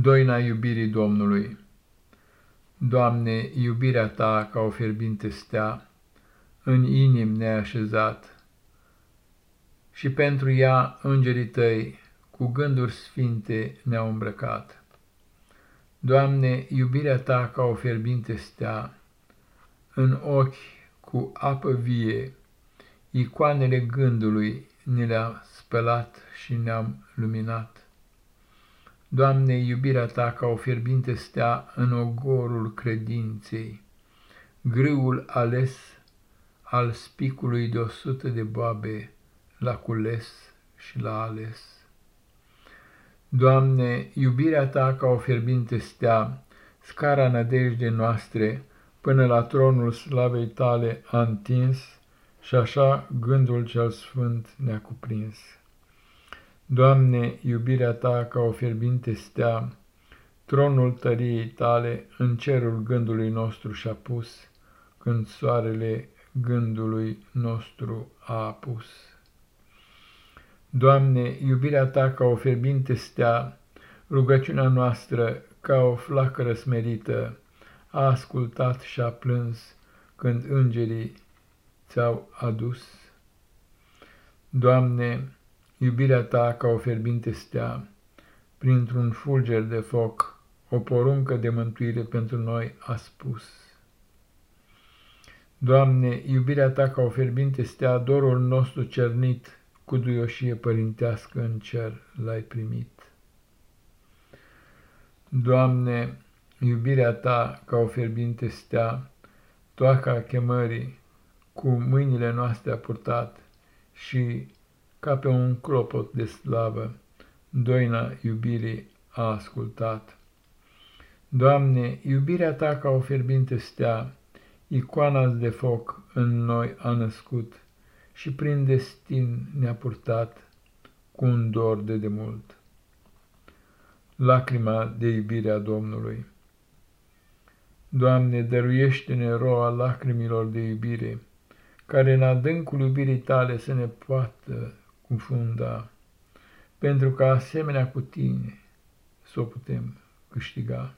Doina iubirii Domnului Doamne, iubirea Ta ca o fierbinte stea, În inim ne-a așezat, Și pentru ea îngerii Tăi Cu gânduri sfinte ne-au îmbrăcat. Doamne, iubirea Ta ca o fierbinte stea, În ochi cu apă vie, Icoanele gândului ne le-a spălat și ne-am luminat. Doamne, iubirea Ta ca o fierbinte stea în ogorul credinței, grâul ales al spicului de o sută de boabe l-a cules și l-a ales. Doamne, iubirea Ta ca o fierbinte stea, scara nădejdei noastre, până la tronul slavei Tale a întins, și așa gândul cel sfânt ne-a cuprins. Doamne, iubirea Ta ca o fierbinte stea, Tronul tăriei Tale în cerul gândului nostru și-a pus, Când soarele gândului nostru a apus. Doamne, iubirea Ta ca o fierbinte stea, Rugăciunea noastră ca o flacără smerită, A ascultat și-a plâns când îngerii ți-au adus. Doamne, iubirea ta ca o fierbinte stea, printr-un fulger de foc, o poruncă de mântuire pentru noi a spus. Doamne, iubirea ta ca o fierbinte stea, dorul nostru cernit, cu duioșie părintească în cer l-ai primit. Doamne, iubirea ta ca o fierbinte stea, toaca chemării, cu mâinile noastre a purtat și ca pe un clopot de slavă, doina iubirii a ascultat. Doamne, iubirea Ta ca o fierbinte stea, icoana de foc în noi a născut și prin destin ne-a purtat cu un dor de demult. Lacrima de iubire a Domnului Doamne, dăruiește-ne roa lacrimilor de iubire, care în adâncul iubirii tale să ne poată cufunda, pentru că asemenea cu tine să o putem câștiga.